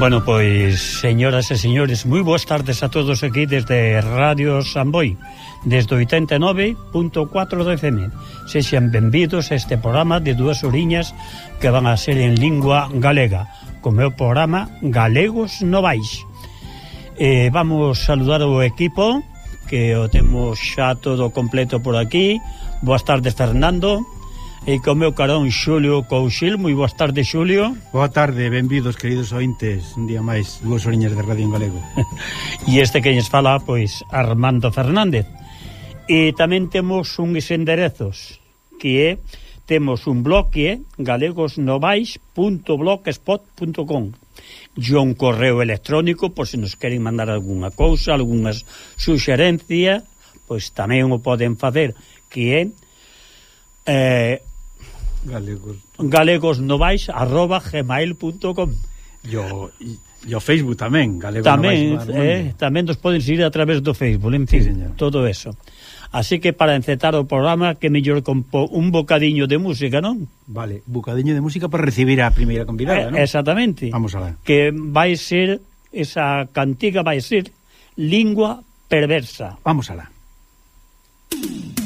Bueno, pois, señoras e señores, moi boas tardes a todos aquí desde Radio Samboy, desde 89.4 do FM. Sexan benvidos a este programa de dúas oriñas que van a ser en lingua galega, como é o programa Galegos Novais. Eh, vamos saludar o equipo, que o temos xa todo completo por aquí. Boas tardes, Fernando e co meu carón Xulio Couchil. Moi boas tardes, Xulio. Boa tarde, benvidos, queridos ointes, un día máis, dúas oriñas de Radio en Galego. e este que nos fala, pois, Armando Fernández. E tamén temos uns enderezos, que é temos un blog que é galegosnovais.blogspot.com e un correo electrónico por se nos queren mandar algunha cousa, algunhas suxerencia, pois tamén o poden facer que é eh, galegosnovais arroba gmail.com E o, e o Facebook tamén, Galegos tamén, Novais. Eh, tamén nos poden seguir a través do Facebook, en fin, sí, señor. todo eso. Así que para encetar o programa que mellor compo un bocadiño de música, non? Vale, bocadiño de música para recibir a primeira convidada, eh, non? Exactamente. Vamos alá. Que vai ser, esa cantiga vai ser Lingua Perversa. Vamos alá. Vamos alá.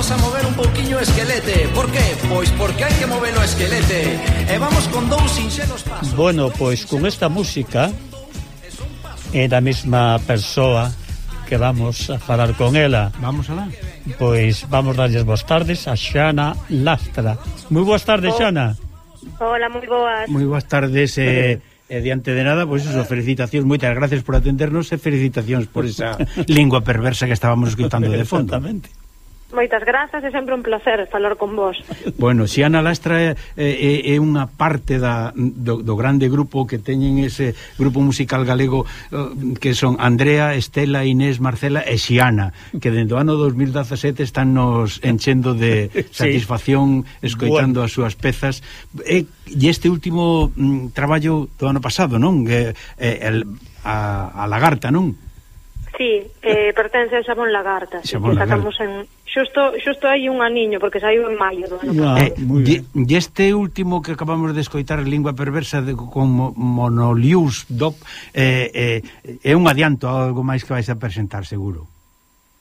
vamos a mover un pouquiño o esquelete. Por qué? Pois porque hai que mover o esquelete. E vamos con dous sinxelos pasos. Bueno, pois con esta música é da mesma persoa que vamos a falar con ela. Vamos alá. Pois vamos darlles boas tardes a Xana Lastra. Moi boas tardes. Oh. Xana. Hola, moi boas. Moi boas tardes. Eh, E diante de nada, pois pues, eso, felicitacións, moitas gracias por atendernos e felicitacións por esa lingua perversa que estábamos escutando de fondo. Exactamente. Moitas grazas, é sempre un placer falar con vos. Bueno, Xiana Lastra é, é, é unha parte da, do, do grande grupo que teñen ese grupo musical galego eh, que son Andrea, Estela, Inés, Marcela e Xiana, que dentro do ano 2017 están nos enchendo de satisfacción sí. escoitando bueno. as súas pezas. E, e este último mm, traballo do ano pasado, non? E, e, eh, el, a, a Lagarta, non? Sí, eh, pertence a Xabón Lagarta. Xamón Lagarta. Sacamos en, xusto, xusto hai un aniño, porque saiu en maio do ano ah, eh, e, e este último que acabamos de escoitar, Lingua Perversa, de, con Monolius Dop, eh, eh, é un adianto algo máis que vais a presentar, seguro.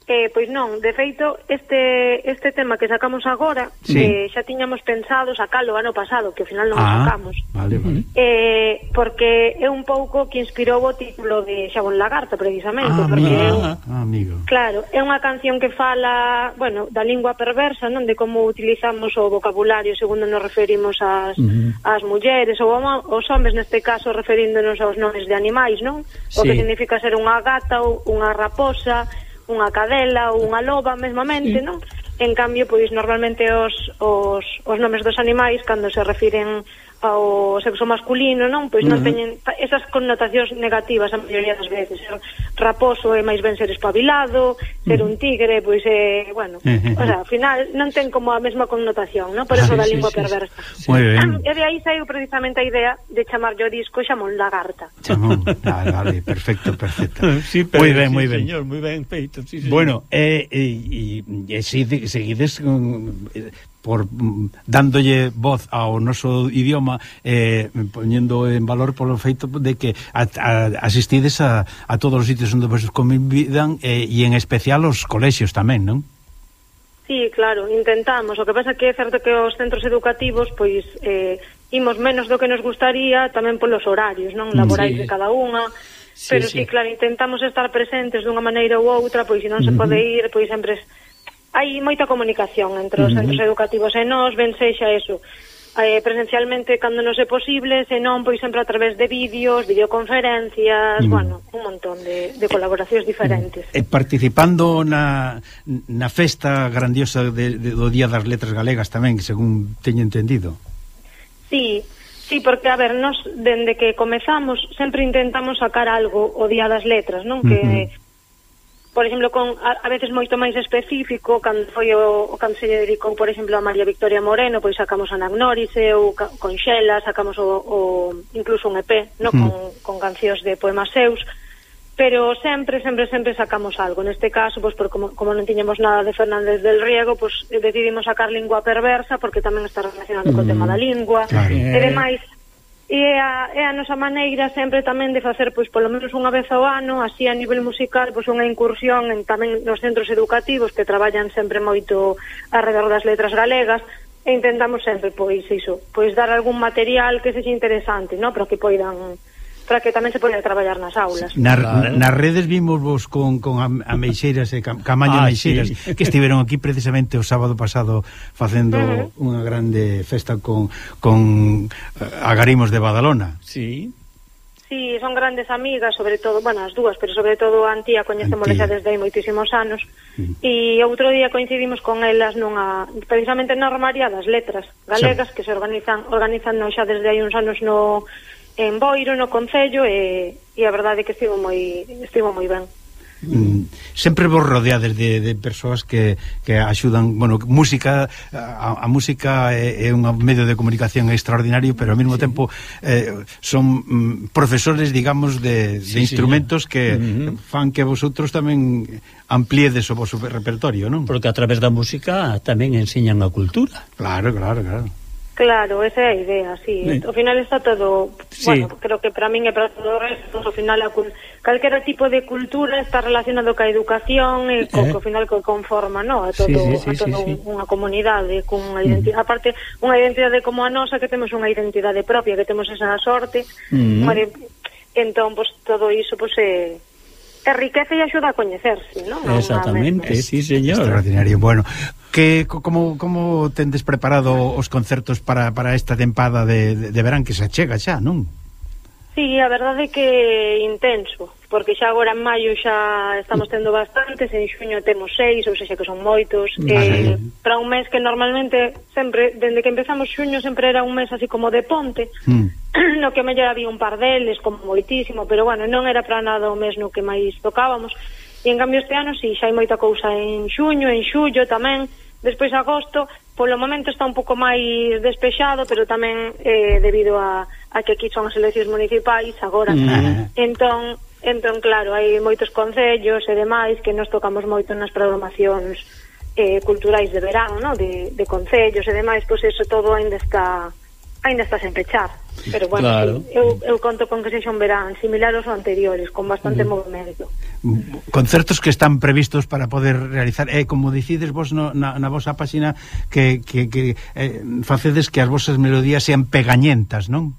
Eh, pois non, de feito, este, este tema que sacamos agora sí. eh, xa tiñamos pensado sacalo ano pasado que ao final non ah, sacamos vale, vale. Eh, porque é un pouco que inspirou o título de Xabón Lagarto precisamente ah, porque ah, é un, ah, amigo. claro, é unha canción que fala bueno, da lingua perversa non de como utilizamos o vocabulario segundo nos referimos ás, uh -huh. ás mulleres ou aos homes neste caso referíndonos aos nomes de animais non? o sí. que significa ser unha gata ou unha raposa unha cadela ou unha loba mesmamente, sí. non? En cambio, pois normalmente os, os, os nomes dos animais cando se refiren ao sexo masculino, non? Pois non teñen esas connotacións negativas a maioría das veces. Ser raposo é máis ben ser espabilado, ser un tigre, pois é, bueno, o sea, ao final non ten como a mesma connotación, non? Por eso da sí, lingua sí, perversa. Ben. E de aí saiu precisamente a idea de chamar yo disco xamón lagarta. Chamón, vale, vale, perfecto, perfecto. sí, pero, muy ben, sí, moi ben. Señor, moi ben feito. Sí, sí, bueno, e eh, eh, eh, si seguides con, eh, por mm, dándolle voz ao noso idioma eh, poñendo en valor polo feito de que a, a, asistides a, a todos os sitios onde vos convidan eh, e en especial os colexios tamén, non? Sí, claro, intentamos. O que pasa que é certo que os centros educativos pois eh, imos menos do que nos gustaría tamén polos horarios, non? Mm, Laborais sí. de cada unha sí, pero sí, sí, claro, intentamos estar presentes dunha maneira ou outra, pois se non se pode ir, pois sempre hai moita comunicación entre os centros uh -huh. educativos e nós ben sexa eso eh, presencialmente cando non é posible, senón pois sempre a través de vídeos, videoconferencias, bueno, un montón de, de colaboracións diferentes. E participando na, na festa grandiosa de, de, do Día das Letras Galegas tamén, según teño entendido. Sí, Sí, porque, a ver, nos, dende que comezamos, sempre intentamos sacar algo o Día das Letras, non? Que uh -huh por exemplo, con a, a veces moito máis específico, cando foi o, o cando se dedicou, por exemplo, a María Victoria Moreno, pois sacamos a Nagnórice ou ca, con Xela, sacamos o, o incluso un EP, no mm. con, hmm. con cancións de poemas seus, pero sempre, sempre, sempre sacamos algo. Neste caso, pois, por, como, como non tiñemos nada de Fernández del Riego, pois, decidimos sacar Lingua Perversa, porque tamén está relacionado mm. co tema hmm. da lingua. Claro. E demais, e a, é a nosa maneira sempre tamén de facer pois polo menos unha vez ao ano, así a nivel musical, pois unha incursión en tamén nos centros educativos que traballan sempre moito arredor das letras galegas, e intentamos sempre pois iso, pois dar algún material que sexa interesante, no, para que poidan para que tamén se poden traballar nas aulas. Nas, claro. nas redes vimos vos con, con a, a e eh, Cam, Camaño ah, Meixeiras sí. que estiveron aquí precisamente o sábado pasado facendo uh -huh. unha grande festa con, con eh, agarimos de Badalona. Sí. Sí, son grandes amigas, sobre todo, bueno, as dúas, pero sobre todo a Antía coñecemos xa desde hai moitísimos anos. E outro día coincidimos con elas nunha precisamente na Romaría das Letras Galegas sí. que se organizan organizan xa desde hai uns anos no en Boiro, no Concello, e, e a verdade é que estivo moi, estivo moi ben. Mm, sempre vos rodeades de, de persoas que, que axudan, bueno, música a, a música é, é un medio de comunicación extraordinario, pero ao mesmo sí. tempo eh, son mm, profesores, digamos, de, sí, de instrumentos sí, que uh fan que vosotros tamén ampliedes o vosso repertorio, non? Porque a través da música tamén enseñan a cultura. Claro, claro, claro. Claro, esa é a idea, sí. sí. Ao final está todo, sí. bueno, creo que para min e para todo o resto, ao final a calquera tipo de cultura está relacionado ca educación e co, eh. co final que conforma, no, a todo, sí, sí, sí, a todo sí, sí. unha comunidade con unha mm. identidade, mm. aparte unha identidade como a nosa que temos unha identidade propia, que temos esa sorte. Mm. Vale, entón, pues, todo iso pues, é eh, enriquece e axuda a coñecerse, non? Exactamente, sí, señor. Extraordinario. Bueno, que como como tendes preparado os concertos para, para esta tempada de, de, de verán que se achega xa, non? Sí, a verdade é que intenso, porque xa agora en maio xa estamos tendo bastantes, en xuño temos seis, ou seja que son moitos, vale. eh, para un mes que normalmente sempre, dende que empezamos xuño sempre era un mes así como de ponte, mm. no que mellor había un par deles, como moitísimo, pero bueno, non era para nada o mes no que máis tocábamos, e en cambio este ano si sí, xa hai moita cousa en xuño, en xullo tamén, despois agosto, polo momento está un pouco máis despexado, pero tamén eh, debido a a que aquí son as eleccións municipais agora. Mm. Entón, entón claro, hai moitos concellos e demais que nos tocamos moito nas programacións eh, culturais de verán, no? de, de concellos e demais, pois eso todo ainda está ainda está sen pechar. Pero bueno, claro. eu, eu conto con que sexa un verán similar aos anteriores, con bastante mm. movimento. Concertos que están previstos para poder realizar, eh, como dicides vos no, na, na vosa páxina que, que, que eh, facedes que as vosas melodías sean pegañentas, non?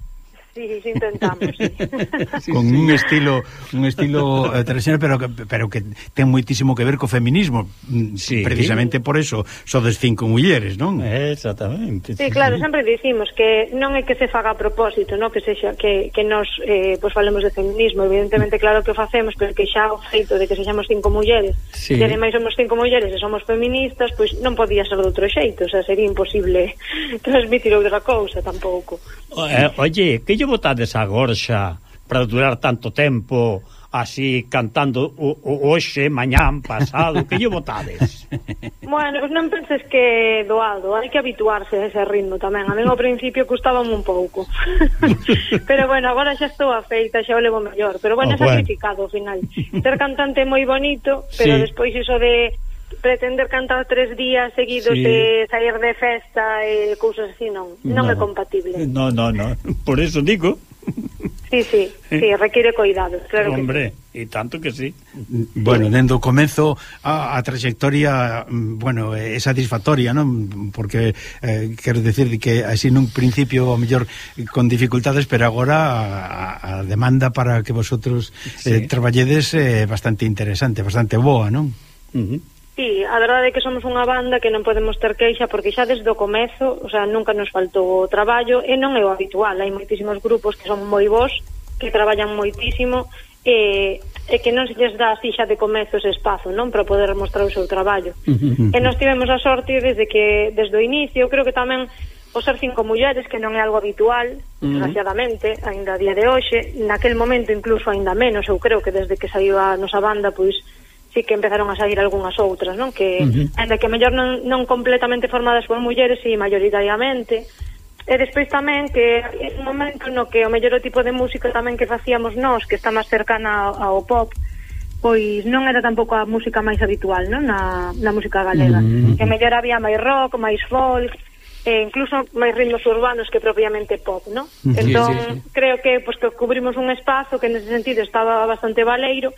sí, sí, intentamos, sí. Con un estilo, un estilo eh, tradicional, pero que, pero que ten moitísimo que ver co feminismo, mm, sí, precisamente por eso, sodes cinco mulleres, non? Exactamente. Sí, claro, sempre dicimos que non é que se faga a propósito, non que sexa que, que nos eh, pues falemos de feminismo, evidentemente claro que o facemos, pero que xa o feito de que sexamos cinco mulleres, sí. e ademais somos cinco mulleres e somos feministas, pois non podía ser de outro xeito, o sea, sería imposible transmitir outra cousa tampouco. Eh, oye, que lle botades a gorxa para durar tanto tempo así cantando o, o hoxe, mañán, pasado, que lle botades? Bueno, non penses que doado, hai que habituarse a ese ritmo tamén. A mí ao principio custábame un pouco. pero bueno, agora xa estou afeita, xa o levo mellor, pero bueno, oh, bueno. sacrificado ao final. Ser cantante moi bonito, pero sí. despois iso de pretender cantar tres días seguidos sí. de sair de festa e cousas así non, non no. é compatible. No, no, no, por eso digo. Sí, sí, eh. sí, requiere cuidado, claro Hombre, que sí. e tanto que sí. Bueno, dendo comezo a, a trayectoria, mm, bueno, eh, é satisfactoria, non? Porque eh, quero decir que así nun principio a mellor con dificultades, pero agora a, a demanda para que vosotros eh, sí. eh, traballedes é eh, bastante interesante, bastante boa, non? Uh -huh. Sí, a verdade é que somos unha banda que non podemos ter queixa porque xa desde o comezo, o sea, nunca nos faltou traballo e non é o habitual, hai moitísimos grupos que son moi bons, que traballan moitísimo e, e que non se lles dá así xa de comezo ese espazo, non, para poder mostrar o seu traballo. E nós tivemos a sorte desde que desde o inicio, creo que tamén o ser cinco mulleres que non é algo habitual, desgraciadamente, aínda a día de hoxe, naquel momento incluso aínda menos, eu creo que desde que saiu a nosa banda, pois pues, sí que empezaron a sair algunhas outras, non? Que, uh -huh. ainda que mellor non, non completamente formadas por mulleres, e mayoritariamente, E despois tamén que é un momento no que o mellor o tipo de música tamén que facíamos nós, que está máis cercana ao, ao pop, pois non era tampouco a música máis habitual, non? Na, na música galega. Mm. Que mellor había máis rock, máis folk, e incluso máis ritmos urbanos que propiamente pop, non? Entón, sí, sí, entón, sí. creo que pois, que cubrimos un espazo que nese sentido estaba bastante valeiro,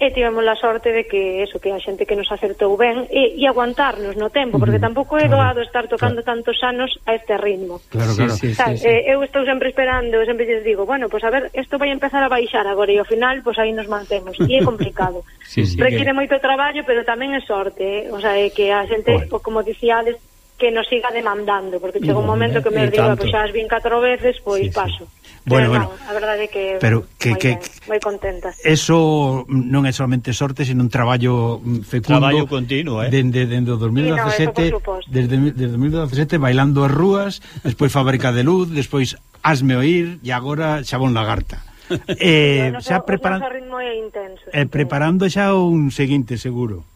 e tivemos a sorte de que eso que a xente que nos acertou ben e, e aguantarnos no tempo, porque tampouco é doado estar tocando claro. tantos anos a este ritmo. Claro, claro. Sí, sí, Sabes, sí, sí. Eh, eu estou sempre esperando, eu sempre lles digo, bueno, pois pues a ver, isto vai empezar a baixar agora e ao final pois pues aí nos mantemos e é complicado. sí, sí, Requiere que... moito traballo, pero tamén é sorte, eh? o sea, é que a xente, bueno. como dicíades, que nos siga demandando, porque chega un momento eh, que me eh, digo, pois pues, xa as vin catro veces, pois sí, paso. Sí. Bueno, pero bueno, non, a verdade é que pero que, moi, que, ben, moi contenta. Eso non é solamente sorte, sino un traballo mm, fecundo. Traballo continuo, eh? Dende dende 2017, sí, no, desde desde 2017 bailando as rúas, despois Fábrica de Luz, despois Asme oír e agora Xabón Lagarta. Eh, bueno, xa preparando ritmo é intenso. Eh, preparando xa un seguinte seguro.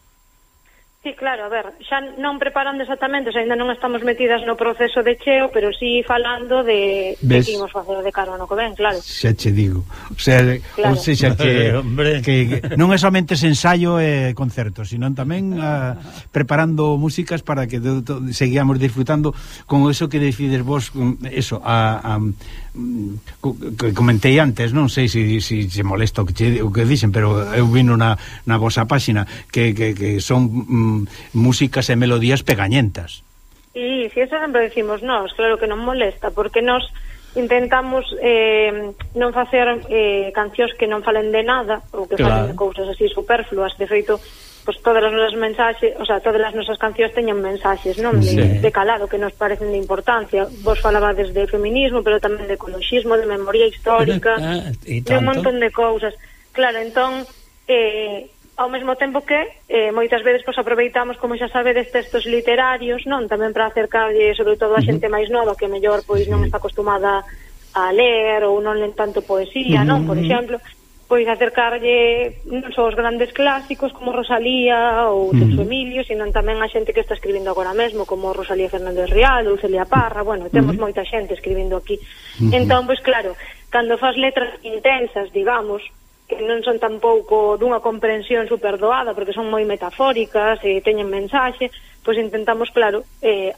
Sí, claro, a ver, xa non preparando exactamente, xa ainda non estamos metidas no proceso de cheo, pero sí falando de, ¿Ves? que imos facer de cara no que ven, claro. Xa che digo. O sea, eh, claro. o sea que, eh, que, que non é somente ensayo e concerto, sino tamén a, preparando músicas para que de, to, seguíamos disfrutando con eso que decides vos, eso, a... a que comentei antes, non sei se si, si se molesta o que, che, o que dixen, pero eu vino na, na vosa páxina que, que, que son mm, músicas e melodías pegañentas. Sí, si eso sempre decimos nós, claro que non molesta, porque nós intentamos eh, non facer eh, cancións que non falen de nada ou que claro. falen de cousas así superfluas. De feito, pues, todas as nosas mensaxes, o sea, todas as nosas cancións teñen mensaxes, non? De, sí. de calado que nos parecen de importancia. Vos falabades de feminismo, pero tamén de ecologismo, de memoria histórica, ah, ah de un montón de cousas. Claro, entón eh, ao mesmo tempo que eh, moitas veces pois, aproveitamos, como xa sabedes, textos literarios, non? Tamén para acercarlle, sobre todo, a xente máis nova que mellor pois non está acostumada a ler ou non len tanto poesía, non? Por exemplo, pois acercarlle non só os grandes clásicos como Rosalía ou Celso Emilio, sino tamén a xente que está escribindo agora mesmo, como Rosalía Fernández Real ou Celia Parra, bueno, temos moita xente escribindo aquí. Entón, pois claro, cando fas letras intensas, digamos, que non son tampouco dunha comprensión superdoada porque son moi metafóricas e teñen mensaxe, pois intentamos, claro, eh,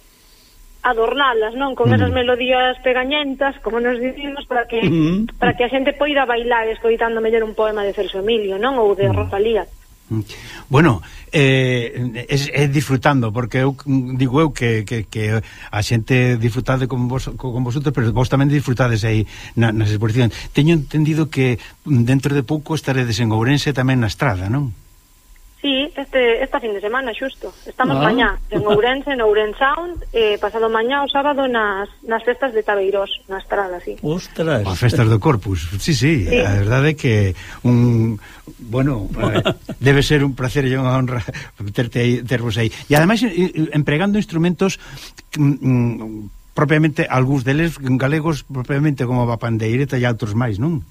adornalas, non, con mm. esas melodías pegañentas, como nos dicimos, para que mm. para que a xente poida bailar escoitando mellor un poema de Celso Emilio, non, ou de. Mm. Rosalía. Bueno, eh, es, es disfrutando porque eu digo eu que, que, que a xente disfrutade con vos con vosotros, pero vos tamén disfrutades aí na, nas exposicións. Teño entendido que dentro de pouco estaredes en Ourense tamén na estrada, non? Sí, este, esta fin de semana, xusto. Estamos ah. mañá en Ourense, en Ourensound, eh, pasado mañá o sábado nas, nas festas de Tabeirós, na estrada, sí. Ostras. As festas do Corpus, sí, sí, sí. a verdade é que un... Bueno, eh, debe ser un placer e unha honra terte aí, tervos aí. E ademais eh, eh, empregando instrumentos mm, mm, propiamente, algúns deles galegos propiamente como a pandeireta e outros máis, non?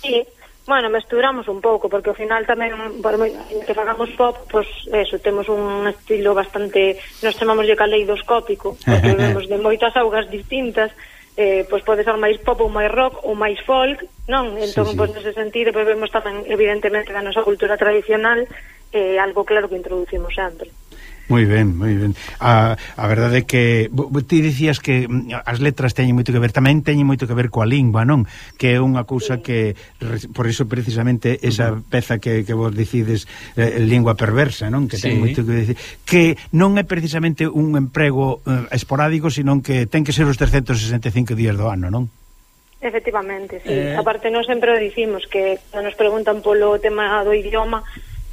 Sí, Bueno, mesturamos un pouco, porque ao final tamén, por que facamos pop, pois pues, eso, temos un estilo bastante, nos chamamos de caleidoscópico, porque vemos de moitas augas distintas, eh, pois pode ser máis pop ou máis rock ou máis folk, non? Entón, sí, sí. pois nese sentido, pois vemos tamén, evidentemente, da nosa cultura tradicional, eh, algo claro que introducimos sempre. Moi ben, moi ben. A, a verdade é que ti dicías que mm, as letras teñen moito que ver, tamén teñen moito que ver coa lingua, non? Que é unha cousa que por iso precisamente esa peza que, que vos dicides eh, lingua perversa, non? Que ten sí. moito que decir, que non é precisamente un emprego eh, esporádico, senón que ten que ser os 365 días do ano, non? Efectivamente, sí. Eh... Aparte, non sempre dicimos que cando nos preguntan polo tema do idioma,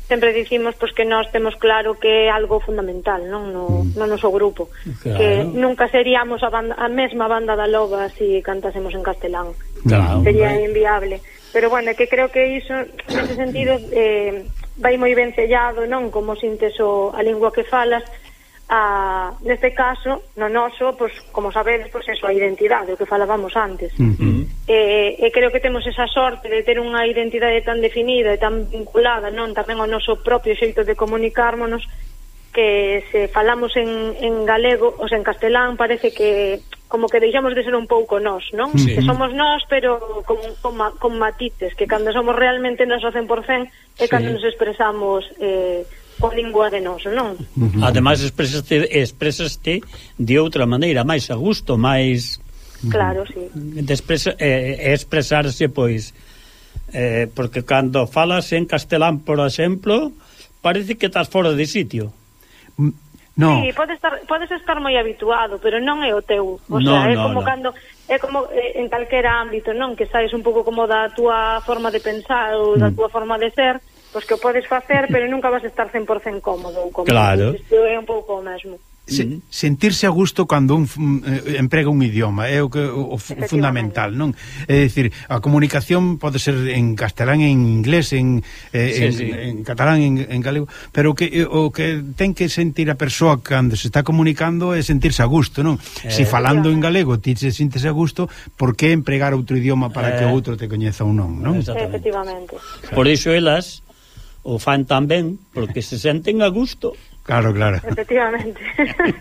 sempre dicimos pois, que nós temos claro que é algo fundamental non? No, no noso grupo. Claro. que nunca seríamos a, banda, a mesma banda da loba se si cantásemos en castelán. Claro, sería hombre. inviable. Pero bueno, que creo que iso nese sentido eh, vai moi ben sellado non? Como sintes o, a lingua que falas a, neste caso, no noso, pois, como sabedes, pois, eso, a identidade, o que falábamos antes. Uh -huh. e, e creo que temos esa sorte de ter unha identidade tan definida e tan vinculada, non tamén ao noso propio xeito de comunicármonos, que se falamos en, en galego, ou sea, en castelán, parece que como que deixamos de ser un pouco nós, non? Sí. Que somos nós, pero con, con, con matices, que cando somos realmente nós o 100% é cando sí. nos expresamos... Eh, con lingua de nos, non? Ademais, expresaste, expresaste de outra maneira, máis a gusto, máis... Claro, sí. Despresa, eh, eh, expresarse, pois, eh, porque cando falas en castelán, por exemplo, parece que estás fora de sitio. Mm, no. Sí, podes estar, podes estar moi habituado, pero non é o teu. O no, sea, é no, como no. cando é como eh, en calquera ámbito, non, que saes un pouco como da túa forma de pensar ou da mm. túa forma de ser pois que o podes facer, pero nunca vas a estar 100% cómodo ou cómodo. Claro. Pois isto é un pouco o mesmo. Se, sentirse a gusto cando un mm, eh, emprega un idioma é o que o, o fundamental, non? É dicir, a comunicación pode ser en castelán, en inglés, en eh, sí, en, sí. en catalán, en, en galego, pero que eh, o que ten que sentir a persoa cando se está comunicando é sentirse a gusto, non? Eh, se si falando en galego ti se sintes a gusto, por que empregar outro idioma para eh, que outro te coñeza ou non, non? Efectivamente. Por iso elas o fan tan ben porque se senten a gusto. Claro, claro. Efectivamente.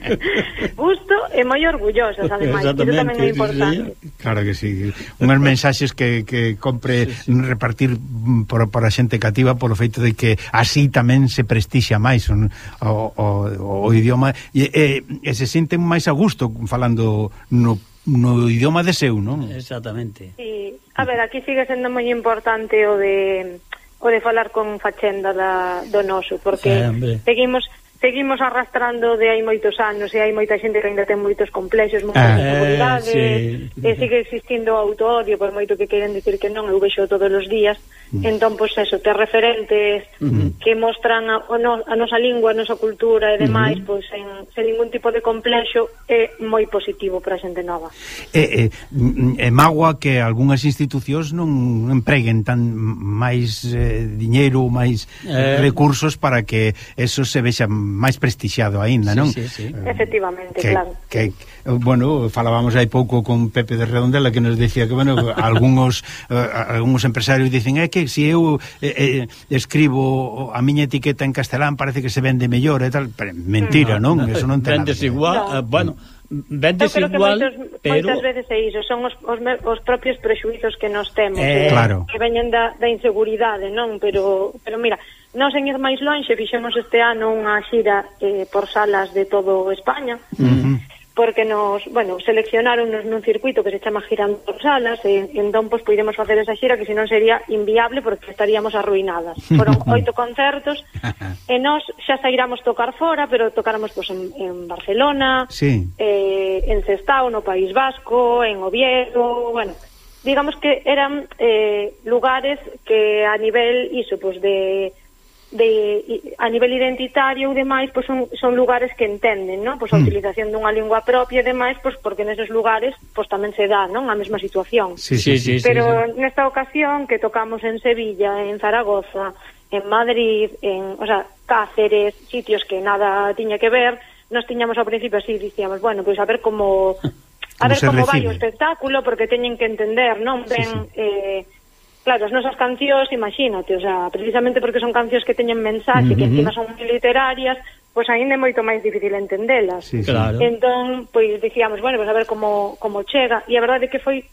gusto e moi orgullosas, ademais. Iso tamén é importante. Claro que sí. Unhas mensaxes que, que compre sí, sí. repartir por, por a xente cativa polo feito de que así tamén se prestixa máis un, o, o, o idioma e, e, e se senten máis a gusto falando no no idioma de seu, non? Exactamente. Sí. A ver, aquí sigue sendo moi importante o de o de falar con Facenda da, do noso, porque sí, seguimos seguimos arrastrando de hai moitos anos e hai moita xente que ainda ten moitos complexos, moitas ah, inseguridades, sí. e sigue existindo o autoodio, por moito que queren dicir que non, eu vexo todos os días, mm. entón, pois eso, ter referentes mm -hmm. que mostran a, no, a nosa lingua, a nosa cultura e mm-hmm. demais, mm -hmm. pois en, sen ningún tipo de complexo, é moi positivo para a xente nova. E, e, mm, e magua que algunhas institucións non empreguen tan máis eh, diñeiro, máis eh... recursos para que eso se vexa máis prestixiado aínda, sí, non? Sí, sí. Eh, Efectivamente, que, claro. Que, bueno, falábamos hai pouco con Pepe de Redondela que nos decía que, bueno, algúns uh, algúns empresarios dicen é que se si eu eh, eh, escribo a miña etiqueta en castelán parece que se vende mellor e tal, pero mentira, mm. non? Eso non ten nada. igual, no. eh, bueno, vendes igual, moitos, pero... Moitas veces é iso, son os, os, me, os propios prexuizos que nos temos, eh, que, claro. que veñen da, da inseguridade, non? Pero, pero mira, nós en ir máis lonxe fixemos este ano unha xira eh, por salas de todo España. Uh -huh porque nos, bueno, seleccionáronnos nun circuito que se chama Girando Salas e, e entón pois puidemos facer esa xira que senón sería inviable porque estaríamos arruinadas. Foron oito concertos e nós xa sairamos tocar fora, pero tocáramos pois en, en Barcelona, sí. eh, en Sestao, no País Vasco, en Oviedo, bueno, digamos que eran eh, lugares que a nivel iso, pois de de a nivel identitario e demais, pois son, son lugares que entenden, non? Pois a mm. utilización dunha lingua propia e demais, pois porque neses lugares pois tamén se dá, non? A mesma situación. Sí, sí, sí, Pero sí, sí. nesta ocasión que tocamos en Sevilla, en Zaragoza, en Madrid, en, o sea, Cáceres, sitios que nada tiña que ver, nos tiñamos ao principio así, dicíamos, bueno, pois a ver como a como ver como recibe. vai o espectáculo porque teñen que entender, non? Ben sí, sí. eh Claro, as nosas cancións, imagínate, o sea, precisamente porque son cancións que teñen mensaxe, uh que encima son moi literarias, pois aínda ainda é moito máis difícil entendelas. Sí, claro. Entón, pois dicíamos, bueno, pois a ver como, como chega. E a verdade é que foi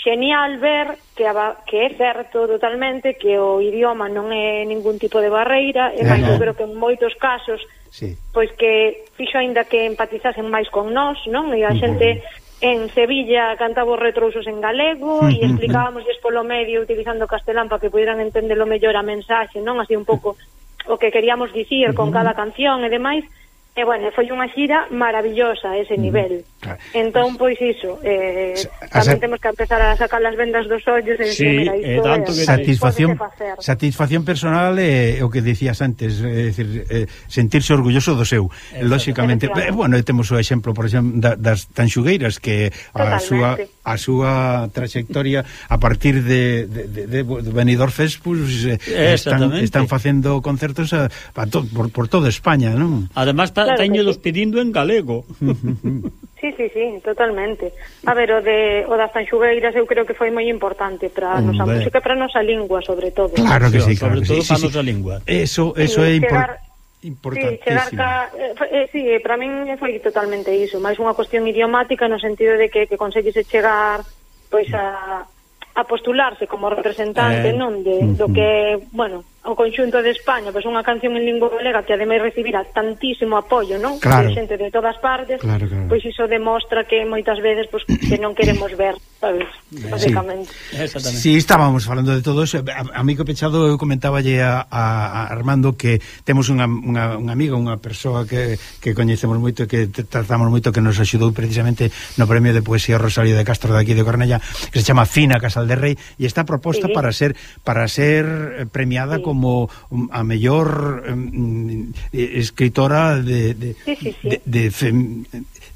genial ver que, a, que é certo totalmente que o idioma non é ningún tipo de barreira e máis eu creo que en moitos casos sí. pois que fixo aínda que empatizasen máis con nós non e a xente uh -huh. En Sevilla cantaba os retrousos en galego e explicábamos polo medio utilizando castelán para que pudieran entender lo mellor a mensaxe, non? Así un pouco o que queríamos dicir con cada canción e demais, E, bueno, foi unha xira maravillosa ese mm, nivel. Mm, claro. Entón, pois iso, eh, tamén a... temos que empezar a sacar as vendas dos ollos e sí, decir, eh, tanto que satisfacción, satisfacción personal é eh, o que dicías antes, é eh, dicir, eh, sentirse orgulloso do seu, Lógicamente. Eh, bueno, temos o exemplo, por exemplo, da, das tanxugueiras que a Totalmente. súa a súa trayectoria a partir de, de, de, de Benidorm Fest pues, eh, están, están facendo concertos a, a to, por, por toda España, non? Además claro teñelos sí. pedindo en galego. Sí, sí, sí, totalmente. A ver, o de o das tanxugueiras eu creo que foi moi importante para a nosa música, para a nosa lingua, sobre todo. Claro que sí, claro. Sobre todo sí, para a sí, nosa sí. lingua. Eso, eso é importante importantísimo. Sí, chegar ca, eh, eh sí, eh, para min foi totalmente iso, máis unha cuestión idiomática no sentido de que, que conseguise chegar pois a, a postularse como representante, eh, non, de, uh -huh. do que, bueno, o conxunto de España, pois unha canción en lingua galega que ademais recibira tantísimo apoio, non? Claro. De xente de todas partes, claro, claro. pois iso demostra que moitas veces pois, que non queremos ver, sabes? Basicamente. Sí. sí, estábamos falando de todo iso. A, a mí que pechado eu comentáballe a, a Armando que temos unha, unha, unha amiga, unha persoa que, que coñecemos moito e que tratamos moito que nos axudou precisamente no premio de poesía Rosario de Castro de aquí de Cornella, que se chama Fina Casal de Rei e está proposta sí. para ser para ser premiada sí como um, a mellor eh, escritora de, de, sí, sí, sí. de, de, fem,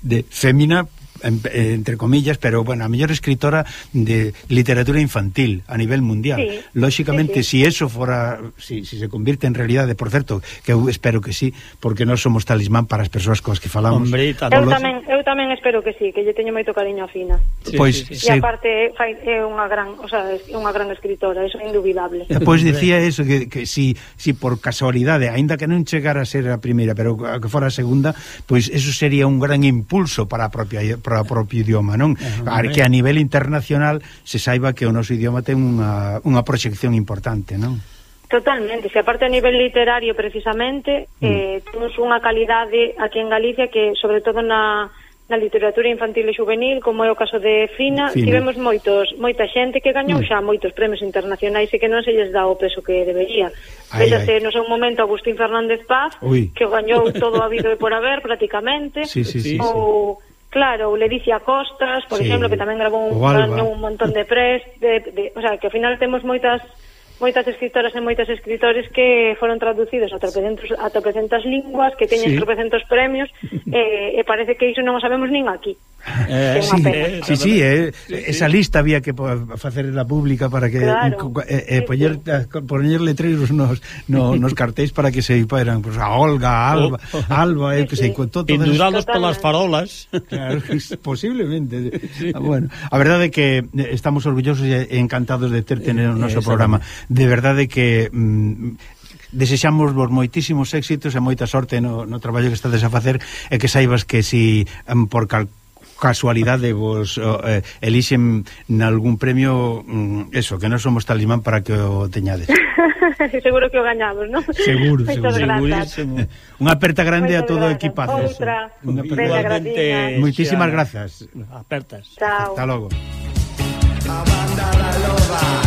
de fémina entre comillas, pero bueno, a mellor escritora de literatura infantil a nivel mundial. Sí, Lógicamente, sí, sí. si eso fora, si, si se convirte en realidade, por certo, que eu espero que sí, porque nós somos talismán para as persoas coas que falamos. Hombre, tanto... eu, tamén, eu tamén espero que sí, que lle teño moito cariño a Fina. Sí, pois, sí, sí. E aparte é unha gran, o sea, é unha gran escritora, eso é indubidable. E pois dicía eso que, que si, si por casualidade, aínda que non chegara a ser a primeira, pero que fora a segunda, pois eso sería un gran impulso para a propia para para o propio idioma, non? Uh -huh. Que a nivel internacional se saiba que o noso idioma ten unha, unha proxección importante, non? Totalmente, se aparte a nivel literario precisamente, mm. eh, temos unha calidade aquí en Galicia que sobre todo na, na literatura infantil e juvenil, como é o caso de Fina, Fina. tivemos moitos, moita xente que gañou mm. xa moitos premios internacionais e que non se lles dá o peso que debería. Véxase no seu momento Agustín Fernández Paz, Ui. que gañou todo a vida e por haber prácticamente, sí, sí, sí, ou... Sí Claro, ou Ledicia Costas, por sí. exemplo, que tamén grabou un, año, un montón de pres, de, de, o sea, que ao final temos moitas moitas escritoras e moitos escritores que foron traducidos a tropecentos, a tropecentas linguas, que teñen sí. tropecentos premios, eh, e parece que iso non o sabemos nin aquí. Eh, sí, eh, sí, sí, eh, sí, esa lista había que facer la pública para que claro, eh, eh, eh poñer, sí. Eh, poñer letreiros nos, no, nos cartéis para que se eran pues, a Olga, a oh, Alba, oh. Alba eh, que sí, se todo, pindurados Indurados polas farolas. Claro, posiblemente. Sí. Ah, bueno, a verdade é que eh, estamos orgullosos e encantados de ter tener o noso programa. De verdade que mm, desexamos vos moitísimos éxitos e moita sorte no, no traballo que estades a facer e que saibas que si mm, por calcular casualidade vos oh, eh, elixen nalgún premio mm, eso, que non somos talismán para que o teñades. seguro que o gañamos, non? Seguro, Moitas seguro. Segurísimo. Unha aperta grande Moitas a todo o equipazo. Outra. Unha aperta. Moitísimas grazas. Apertas. Chao. Hasta logo. A banda la loba.